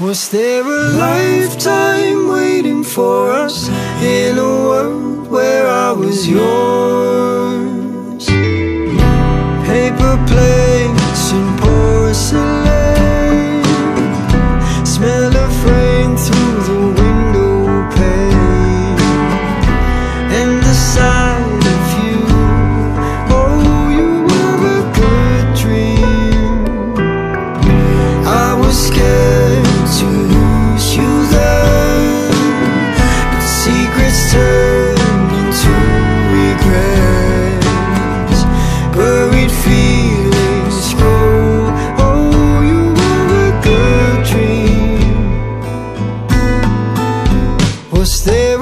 Was there a lifetime waiting for us in a world where I was yours? Paper plates and porcelain, smell of rain through the window pane, and the sound. Você